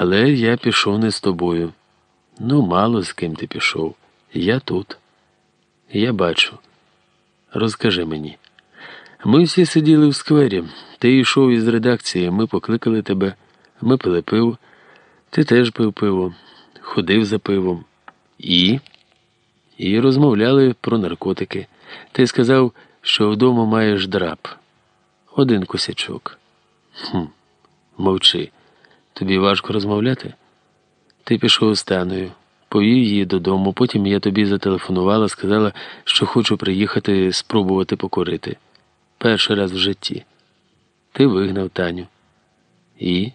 Але я пішов не з тобою. Ну, мало з ким ти пішов. Я тут. Я бачу. Розкажи мені. Ми всі сиділи в сквері. Ти йшов із редакції, ми покликали тебе, ми пили пиво. Ти теж пив пиво, ходив за пивом. І? І розмовляли про наркотики. Ти сказав, що вдома маєш драп. Один косячок. Хм, Мовчи. Тобі важко розмовляти? Ти пішов з повів її додому, потім я тобі зателефонувала, сказала, що хочу приїхати спробувати покорити. Перший раз в житті. Ти вигнав Таню. І?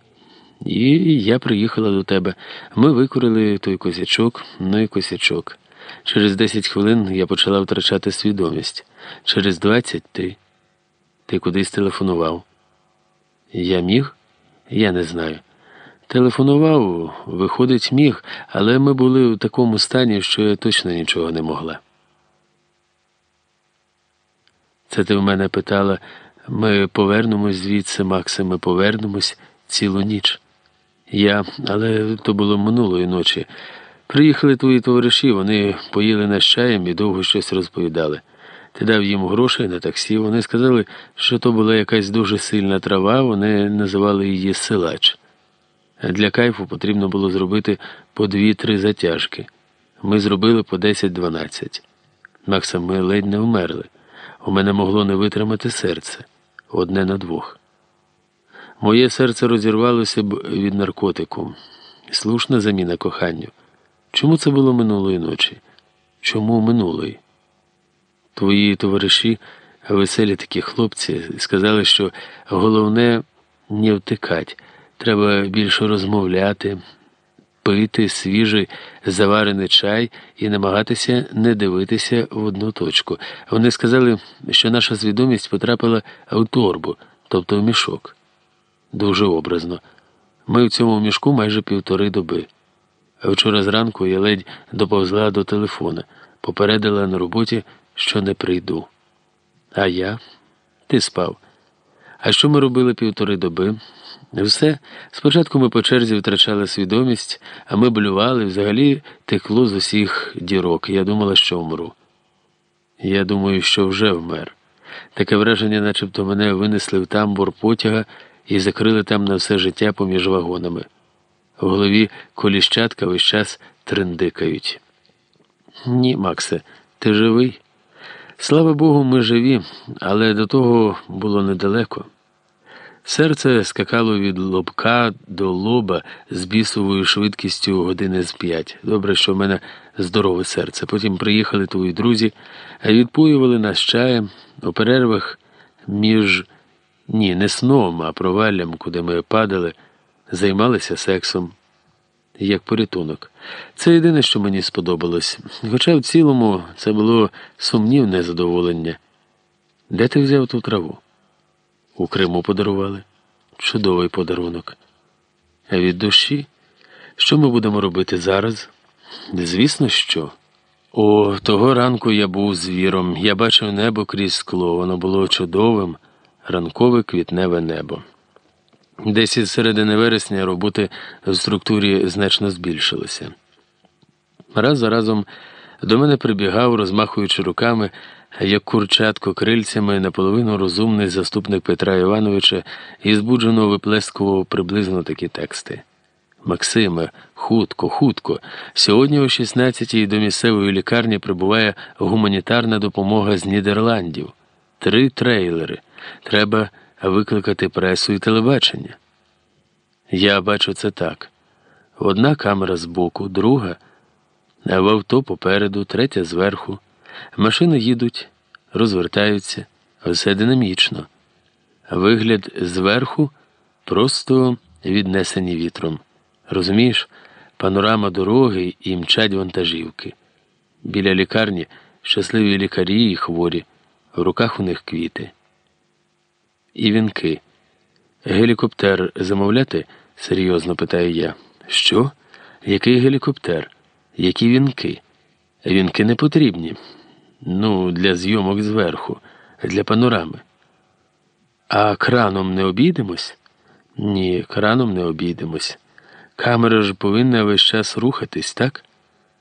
І я приїхала до тебе. Ми викурили той косячок, ну і косячок. Через 10 хвилин я почала втрачати свідомість. Через 20 ти. Ти кудись телефонував. Я міг? Я не знаю. Телефонував, виходить, міг, але ми були в такому стані, що я точно нічого не могла. Це ти в мене питала, ми повернемось звідси, Максе, ми повернемось цілу ніч. Я, але то було минулої ночі. Приїхали твої товариші, вони поїли нас чаєм і довго щось розповідали. Ти дав їм грошей на таксі. Вони сказали, що то була якась дуже сильна трава, вони називали її силач. Для кайфу потрібно було зробити по дві-три затяжки. Ми зробили по 10-12. Макса, ми ледь не вмерли. У мене могло не витримати серце одне на двох. Моє серце розірвалося б від наркотику. Слушна заміна коханню. Чому це було минулої ночі? Чому минулої? Твої товариші, веселі такі хлопці, сказали, що головне не втикать, треба більше розмовляти, пити свіжий заварений чай і намагатися не дивитися в одну точку. Вони сказали, що наша свідомість потрапила в торбу, тобто в мішок. Дуже образно. Ми в цьому мішку майже півтори доби. Вчора зранку я ледь доповзла до телефона, попередила на роботі, що не прийду. А я? Ти спав. А що ми робили півтори доби? Все. Спочатку ми по черзі втрачали свідомість, а ми блювали, взагалі текло з усіх дірок. Я думала, що вмру. Я думаю, що вже вмер. Таке враження, начебто мене винесли в тамбур потяга і закрили там на все життя поміж вагонами. В голові коліщатка весь час триндикають. Ні, Максе, ти живий? Слава Богу, ми живі, але до того було недалеко. Серце скакало від лобка до лоба з бісовою швидкістю години з п'ять. Добре, що в мене здорове серце. Потім приїхали твої друзі, відпоювали нас чаєм у перервах між ні, не сном, а проваллям, куди ми падали, займалися сексом. Як порятунок. Це єдине, що мені сподобалось. Хоча в цілому це було сумнівне задоволення. Де ти взяв ту траву? У Криму подарували. Чудовий подарунок. А від душі, що ми будемо робити зараз? Звісно, що. О, того ранку я був звіром. Я бачив небо крізь скло. Воно було чудовим, ранкове квітневе небо. Десь із середини вересня роботи в структурі значно збільшилися. Раз за разом до мене прибігав, розмахуючи руками, як курчатко крильцями, наполовину розумний заступник Петра Івановича і збуджено виплескував приблизно такі тексти. Максиме, хутко, хутко. Сьогодні о 16-й до місцевої лікарні прибуває гуманітарна допомога з Нідерландів. Три трейлери. Треба викликати пресу і телебачення. Я бачу це так: одна камера збоку, друга, в авто попереду, третя зверху. Машини їдуть, розвертаються, все динамічно. Вигляд зверху просто віднесені вітром. Розумієш, панорама дороги і мчать вантажівки. Біля лікарні щасливі лікарі і хворі, в руках у них квіти. І вінки. Гелікоптер замовляти? серйозно питаю я. Що? Який гелікоптер? Які вінки? Вінки не потрібні. Ну, для зйомок зверху, для панорами. А краном не обійдемось? Ні, краном не обійдемось. Камера ж повинна весь час рухатись, так?